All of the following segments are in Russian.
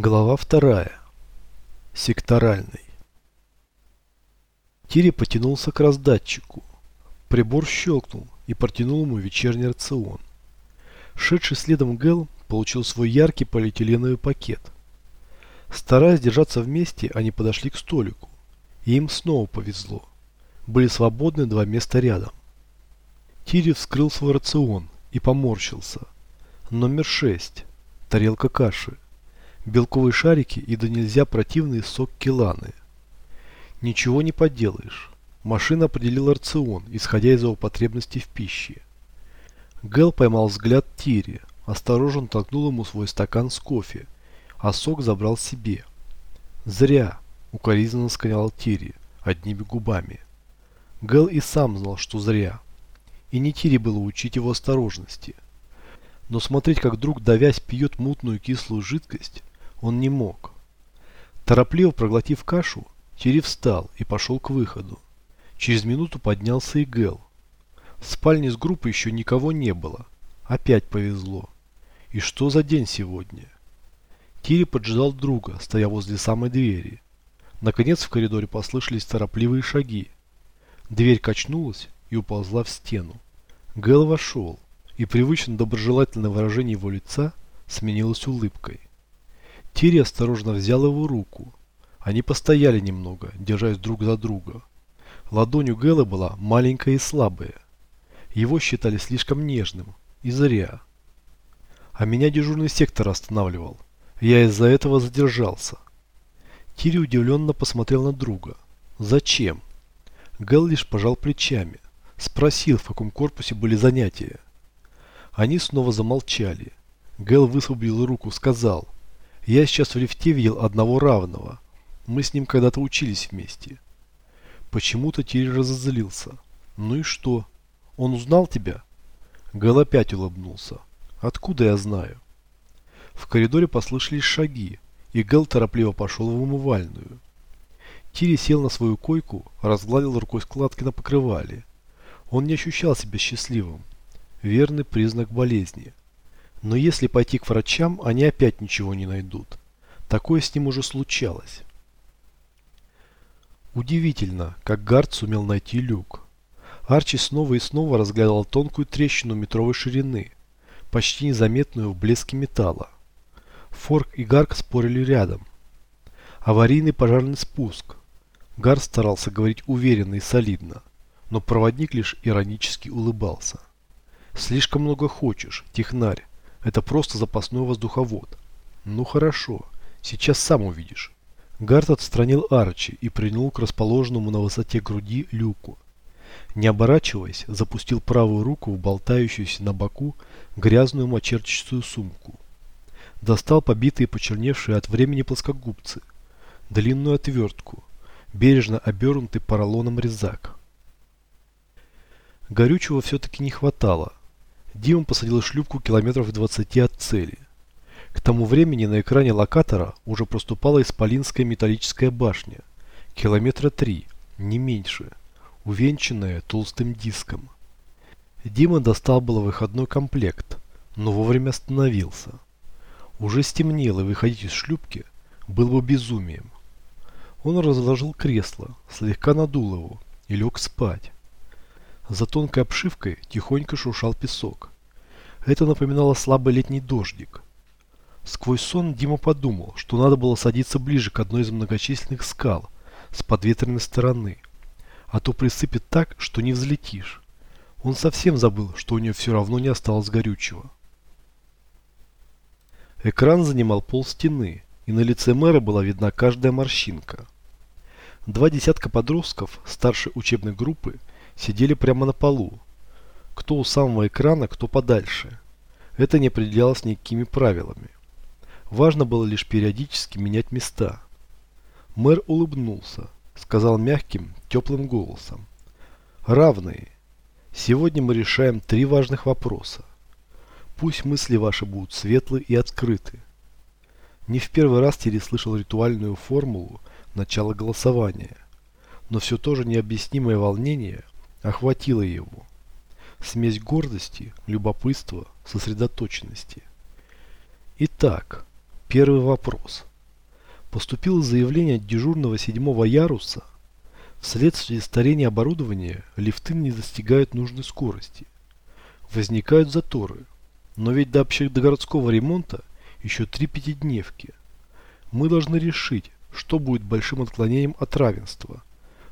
Глава вторая. Секторальный. Тири потянулся к раздатчику. Прибор щелкнул и протянул ему вечерний рацион. Шедший следом Гэл получил свой яркий полиэтиленовый пакет. Стараясь держаться вместе, они подошли к столику. И им снова повезло. Были свободны два места рядом. Тири вскрыл свой рацион и поморщился. Номер шесть. Тарелка каши белковые шарики и да нельзя противный сок келаны. Ничего не поделаешь. Машина определила рацион, исходя из его потребностей в пище. Гэл поймал взгляд Тири, осторожно толкнул ему свой стакан с кофе, а сок забрал себе. «Зря!» – укоризненно сказал Тири, одними губами. Гэл и сам знал, что зря. И не Тири было учить его осторожности. Но смотреть, как друг давясь пьет мутную кислую жидкость, он не мог. Торопливо проглотив кашу, Тири встал и пошел к выходу. Через минуту поднялся и Гэл. В спальне с группой еще никого не было. Опять повезло. И что за день сегодня? Тири поджидал друга, стоя возле самой двери. Наконец в коридоре послышались торопливые шаги. Дверь качнулась и уползла в стену. Гэл вошел, и привычно доброжелательное выражение его лица сменилось улыбкой. Тири осторожно взял его руку. Они постояли немного, держась друг за друга. Ладонь у Гэла была маленькая и слабая. Его считали слишком нежным. И зря. А меня дежурный сектор останавливал. Я из-за этого задержался. Тири удивленно посмотрел на друга. Зачем? Гэл лишь пожал плечами. Спросил, в каком корпусе были занятия. Они снова замолчали. Гэл высвободил руку, сказал – я сейчас в лифте видел одного равного. Мы с ним когда-то учились вместе. Почему-то Тири разозлился. Ну и что? Он узнал тебя? Гэл опять улыбнулся. Откуда я знаю? В коридоре послышались шаги, и Гэл торопливо пошел в умывальную. Тири сел на свою койку, разгладил рукой складки на покрывале. Он не ощущал себя счастливым. Верный признак болезни. Но если пойти к врачам, они опять ничего не найдут. Такое с ним уже случалось. Удивительно, как Гард сумел найти люк. Арчи снова и снова разглядывал тонкую трещину метровой ширины, почти незаметную в блеске металла. Форк и Гарк спорили рядом. Аварийный пожарный спуск. Гард старался говорить уверенно и солидно, но проводник лишь иронически улыбался. «Слишком много хочешь, технарь. Это просто запасной воздуховод. Ну хорошо, сейчас сам увидишь. Гард отстранил Арчи и прильнул к расположенному на высоте груди люку. Не оборачиваясь, запустил правую руку в болтающуюся на боку грязную мочерчатую сумку. Достал побитые почерневшие от времени плоскогубцы, длинную отвертку, бережно обернутый поролоном резак. Горючего все-таки не хватало, Дима посадил шлюпку километров 20 от цели. К тому времени на экране локатора уже проступала исполинская металлическая башня. Километра три, не меньше, увенчанная толстым диском. Дима достал было выходной комплект, но вовремя остановился. Уже стемнело, и выходить из шлюпки было бы безумием. Он разложил кресло, слегка надул его и лег спать. За тонкой обшивкой тихонько шуршал песок. Это напоминало слабый летний дождик. Сквозь сон Дима подумал, что надо было садиться ближе к одной из многочисленных скал с подветренной стороны, а то присыпет так, что не взлетишь. Он совсем забыл, что у нее все равно не осталось горючего. Экран занимал пол стены, и на лице мэра была видна каждая морщинка. Два десятка подростков старшей учебной группы сидели прямо на полу. Кто у самого экрана, кто подальше. Это не определялось никакими правилами. Важно было лишь периодически менять места. Мэр улыбнулся, сказал мягким, теплым голосом. Равные. Сегодня мы решаем три важных вопроса. Пусть мысли ваши будут светлы и открыты. Не в первый раз Терри слышал ритуальную формулу начала голосования, но все то же необъяснимое волнение – охватило его. Смесь гордости, любопытства, сосредоточенности. Итак, первый вопрос. Поступило заявление от дежурного седьмого яруса. Вследствие старения оборудования лифты не достигают нужной скорости. Возникают заторы. Но ведь до общегородского ремонта еще три пятидневки. Мы должны решить, что будет большим отклонением от равенства.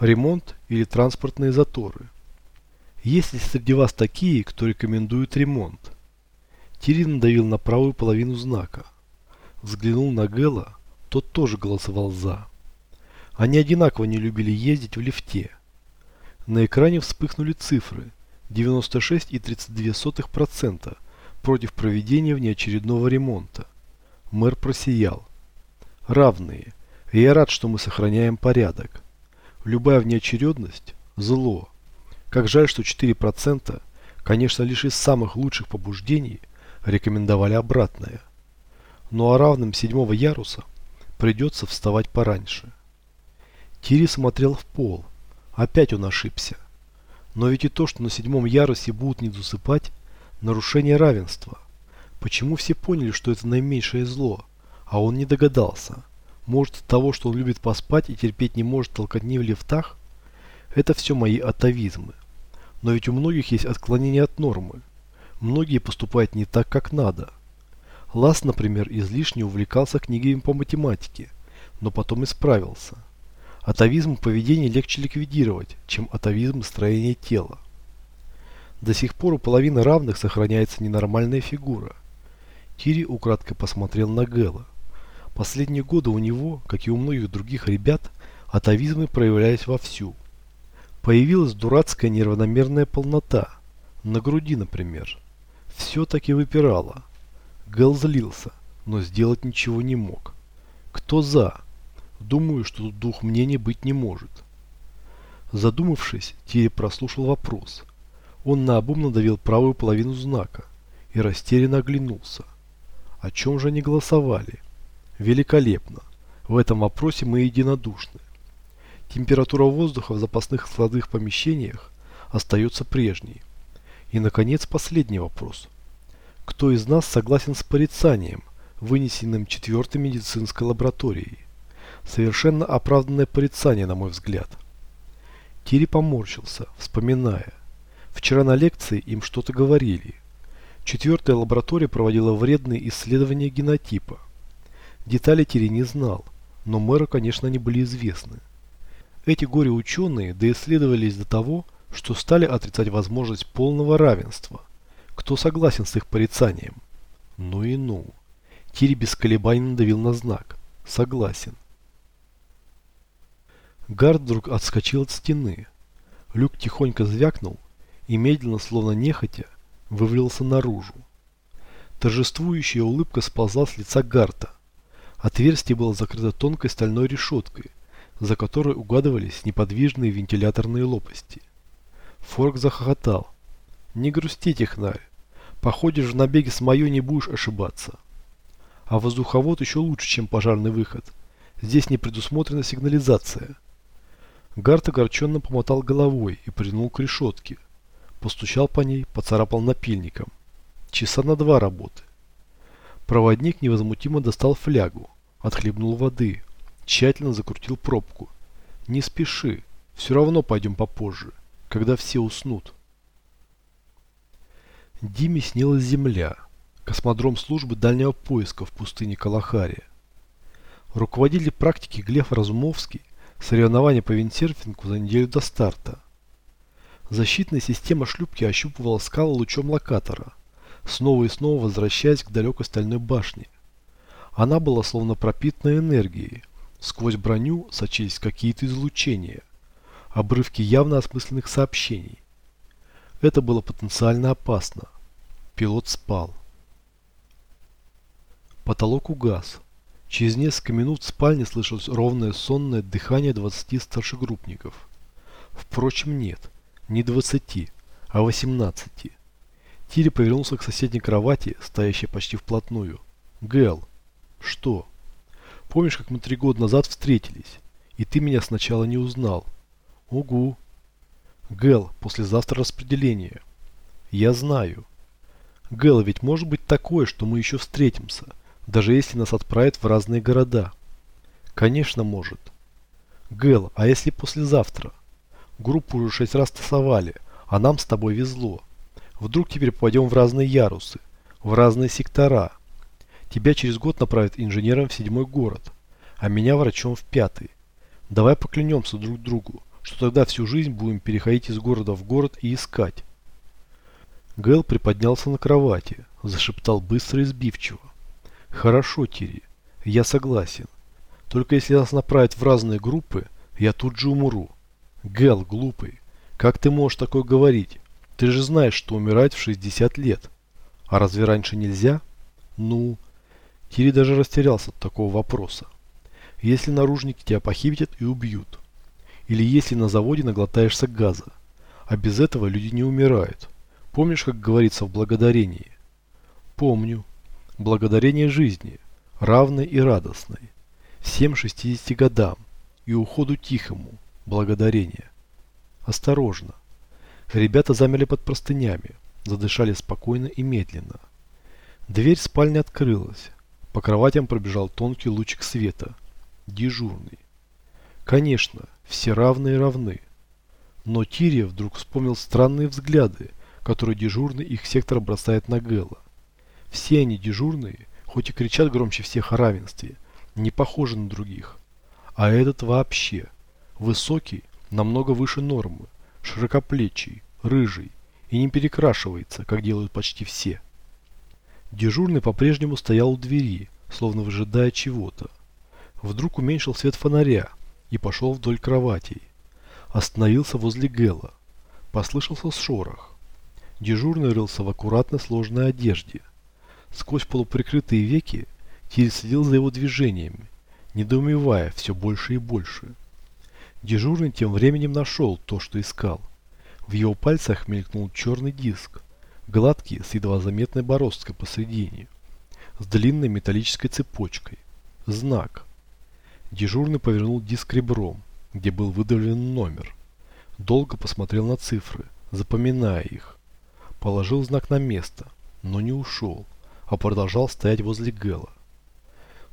Ремонт или транспортные заторы. Есть ли среди вас такие, кто рекомендует ремонт? Тирин надавил на правую половину знака. Взглянул на Гэла, тот тоже голосовал «за». Они одинаково не любили ездить в лифте. На экране вспыхнули цифры 96,32% против проведения внеочередного ремонта. Мэр просиял. Равные. И я рад, что мы сохраняем порядок. Любая внеочередность – зло. Как жаль, что 4%, конечно, лишь из самых лучших побуждений, рекомендовали обратное. Ну а равным седьмого яруса придется вставать пораньше. Тири смотрел в пол. Опять он ошибся. Но ведь и то, что на седьмом ярусе будут не засыпать, нарушение равенства. Почему все поняли, что это наименьшее зло, а он не догадался? Может от того, что он любит поспать и терпеть не может толкотни в лифтах? Это все мои атовизмы. Но ведь у многих есть отклонение от нормы. Многие поступают не так, как надо. Лас, например, излишне увлекался книгами по математике, но потом исправился. Атовизм поведения легче ликвидировать, чем атовизм строения тела. До сих пор у половины равных сохраняется ненормальная фигура. Тири украдкой посмотрел на Гэла. Последние годы у него, как и у многих других ребят, атовизмы проявлялись вовсю. Появилась дурацкая неравномерная полнота. На груди, например. Все таки выпирало. Гэл злился, но сделать ничего не мог. Кто за? Думаю, что тут двух мнений быть не может. Задумавшись, Тири прослушал вопрос. Он наобум надавил правую половину знака и растерянно оглянулся. О чем же они голосовали? Великолепно. В этом вопросе мы единодушны. Температура воздуха в запасных складных помещениях остается прежней. И, наконец, последний вопрос. Кто из нас согласен с порицанием, вынесенным четвертой медицинской лабораторией? Совершенно оправданное порицание, на мой взгляд. Тири поморщился, вспоминая. Вчера на лекции им что-то говорили. Четвертая лаборатория проводила вредные исследования генотипа. Детали Тири не знал, но мэру, конечно, они были известны. Эти горе-ученые доисследовались до того, что стали отрицать возможность полного равенства. Кто согласен с их порицанием? Ну и ну. Тири без колебаний надавил на знак. Согласен. Гард вдруг отскочил от стены. Люк тихонько звякнул и медленно, словно нехотя, вывалился наружу. Торжествующая улыбка сползла с лица Гарта. Отверстие было закрыто тонкой стальной решеткой, за которой угадывались неподвижные вентиляторные лопасти. Форк захохотал. «Не грусти, технарь. Походишь в набеге с моё не будешь ошибаться. А воздуховод еще лучше, чем пожарный выход. Здесь не предусмотрена сигнализация». Гарт огорченно помотал головой и прильнул к решетке. Постучал по ней, поцарапал напильником. Часа на два работы. Проводник невозмутимо достал флягу, отхлебнул воды, Тщательно закрутил пробку. Не спеши, все равно пойдем попозже, когда все уснут. Диме снилась земля, космодром службы дальнего поиска в пустыне Калахария. Руководитель практики Глеб Разумовский соревнования по виндсерфингу за неделю до старта. Защитная система шлюпки ощупывала скалы лучом локатора, снова и снова возвращаясь к далекой стальной башне. Она была словно пропитана энергией, Сквозь броню сочились какие-то излучения, обрывки явно осмысленных сообщений. Это было потенциально опасно. Пилот спал. Потолок угас. Через несколько минут в спальне слышалось ровное сонное дыхание 20 старшегруппников. Впрочем, нет, не 20, а 18. Тири повернулся к соседней кровати, стоящей почти вплотную. Гэл. Что? Помнишь, как мы три года назад встретились, и ты меня сначала не узнал? Угу. Гэл, послезавтра распределение. Я знаю. Гэл, ведь может быть такое, что мы еще встретимся, даже если нас отправят в разные города. Конечно, может. Гэл, а если послезавтра? Группу уже шесть раз тасовали, а нам с тобой везло. Вдруг теперь попадем в разные ярусы, в разные сектора. Тебя через год направят инженером в седьмой город, а меня врачом в пятый. Давай поклянемся друг другу, что тогда всю жизнь будем переходить из города в город и искать. Гэл приподнялся на кровати, зашептал быстро и сбивчиво. Хорошо, Тири, я согласен. Только если нас направят в разные группы, я тут же умру. Гэл, глупый, как ты можешь такое говорить? Ты же знаешь, что умирать в 60 лет. А разве раньше нельзя? Ну, Тири даже растерялся от такого вопроса. Если наружники тебя похитят и убьют. Или если на заводе наглотаешься газа. А без этого люди не умирают. Помнишь, как говорится в благодарении? Помню. Благодарение жизни, равной и радостной всем 60 годам и уходу тихому, благодарение. Осторожно. Ребята замерли под простынями, задышали спокойно и медленно. Дверь спальни открылась. По кроватям пробежал тонкий лучик света. Дежурный. Конечно, все равные равны. Но Тирия вдруг вспомнил странные взгляды, которые дежурный их сектор бросает на Гэла. Все они дежурные, хоть и кричат громче всех о равенстве – не похожи на других. А этот вообще высокий, намного выше нормы, широкоплечий, рыжий и не перекрашивается, как делают почти все. Дежурный по-прежнему стоял у двери, словно выжидая чего-то. Вдруг уменьшил свет фонаря и пошел вдоль кроватей. Остановился возле Гэла. Послышался шорох. Дежурный рылся в аккуратно сложной одежде. Сквозь полуприкрытые веки Тиль следил за его движениями, недоумевая все больше и больше. Дежурный тем временем нашел то, что искал. В его пальцах мелькнул черный диск, гладкий, с едва заметной бороздкой посредине, с длинной металлической цепочкой. Знак. Дежурный повернул диск ребром, где был выдавлен номер. Долго посмотрел на цифры, запоминая их. Положил знак на место, но не ушел, а продолжал стоять возле Гэла.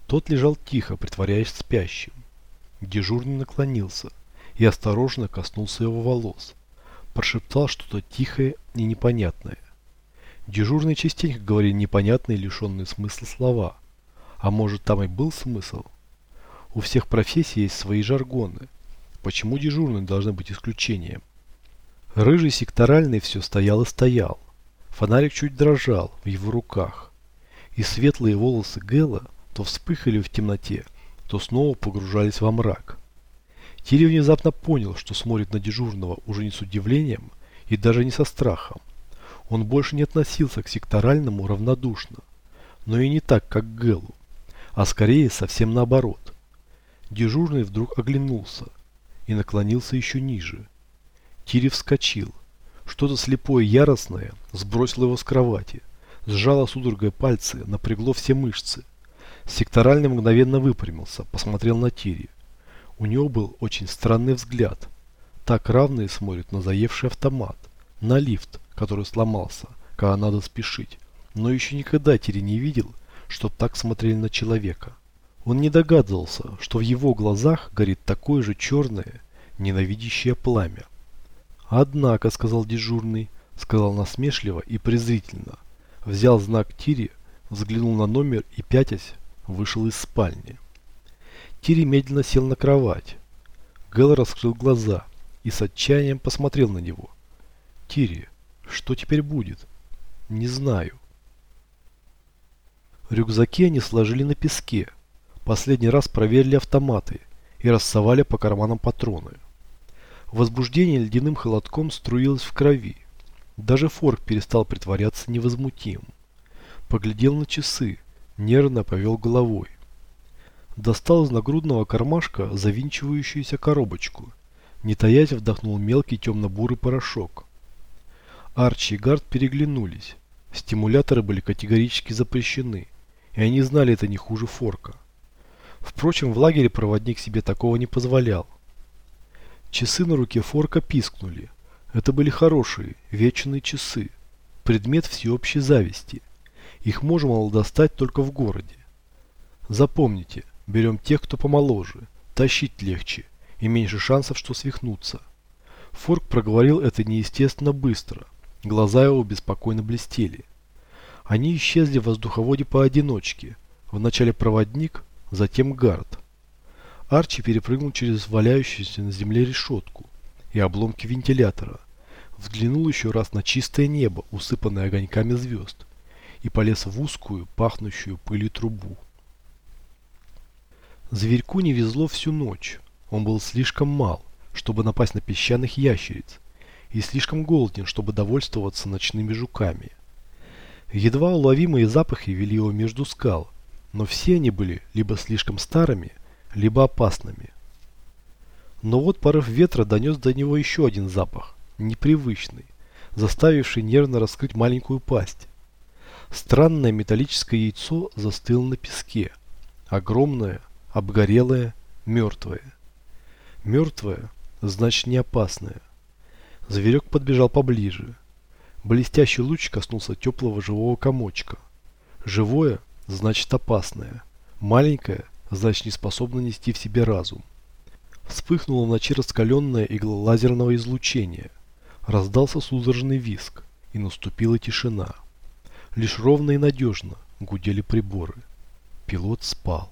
Тот лежал тихо, притворяясь спящим. Дежурный наклонился и осторожно коснулся его волос. Прошептал что-то тихое и непонятное. Дежурный частенько говорил непонятные, лишенные смысла слова. А может там и был смысл? У всех профессий есть свои жаргоны. Почему дежурные должны быть исключением? Рыжий секторальный все стоял и стоял. Фонарик чуть дрожал в его руках. И светлые волосы Гэла то вспыхали в темноте, то снова погружались во мрак. Тири внезапно понял, что смотрит на дежурного уже не с удивлением и даже не со страхом. Он больше не относился к секторальному равнодушно, но и не так, как к Гэлу, а скорее совсем наоборот. Дежурный вдруг оглянулся и наклонился еще ниже. Тири вскочил. Что-то слепое яростное сбросило его с кровати, сжало судорогой пальцы, напрягло все мышцы. Секторальный мгновенно выпрямился, посмотрел на Тири. У него был очень странный взгляд. Так равные смотрят на заевший автомат, на лифт, который сломался, когда надо спешить. Но еще никогда Тири не видел, чтоб так смотрели на человека. Он не догадывался, что в его глазах горит такое же черное, ненавидящее пламя. «Однако», — сказал дежурный, сказал насмешливо и презрительно. Взял знак Тири, взглянул на номер и, пятясь, вышел из спальни. Тири медленно сел на кровать. Гэл раскрыл глаза и с отчаянием посмотрел на него. «Тири, что теперь будет?» «Не знаю». Рюкзаки они сложили на песке. Последний раз проверили автоматы и рассовали по карманам патроны. Возбуждение ледяным холодком струилось в крови. Даже Форк перестал притворяться невозмутимым. Поглядел на часы нервно повел головой. Достал из нагрудного кармашка завинчивающуюся коробочку. Не таясь вдохнул мелкий темно-бурый порошок. Арчи и Гард переглянулись. Стимуляторы были категорически запрещены, и они знали это не хуже Форка. Впрочем, в лагере проводник себе такого не позволял. Часы на руке Форка пискнули. Это были хорошие, вечные часы. Предмет всеобщей зависти. Их можно было достать только в городе. Запомните, Берем тех, кто помоложе. Тащить легче и меньше шансов, что свихнуться. Форк проговорил это неестественно быстро. Глаза его беспокойно блестели. Они исчезли в воздуховоде поодиночке. Вначале проводник, затем гард. Арчи перепрыгнул через валяющуюся на земле решетку и обломки вентилятора. Взглянул еще раз на чистое небо, усыпанное огоньками звезд, и полез в узкую, пахнущую пылью трубу. Зверьку не везло всю ночь. Он был слишком мал, чтобы напасть на песчаных ящериц, и слишком голоден, чтобы довольствоваться ночными жуками. Едва уловимые запахи вели его между скал, но все они были либо слишком старыми, либо опасными. Но вот порыв ветра донес до него еще один запах, непривычный, заставивший нервно раскрыть маленькую пасть. Странное металлическое яйцо застыло на песке, огромное, обгорелое, мертвое. Мертвое, значит не опасное. Зверек подбежал поближе. Блестящий луч коснулся теплого живого комочка. Живое, значит опасное. Маленькое, значит не способно нести в себе разум. Вспыхнула в ночи раскаленная игла лазерного излучения. Раздался судорожный виск, и наступила тишина. Лишь ровно и надежно гудели приборы. Пилот спал.